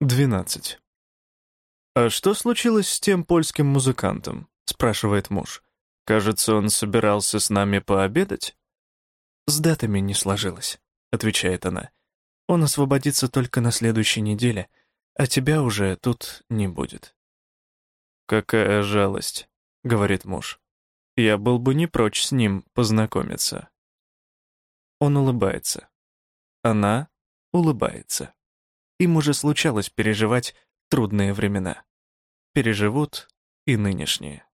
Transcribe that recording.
12. «А что случилось с тем польским музыкантом?» — спрашивает муж. «Кажется, он собирался с нами пообедать?» «С датами не сложилось», — отвечает она. «Он освободится только на следующей неделе, а тебя уже тут не будет». «Какая жалость», — говорит муж. «Я был бы не прочь с ним познакомиться». Он улыбается. Она улыбается. Им уже случалось переживать трудные времена. Переживут и нынешние.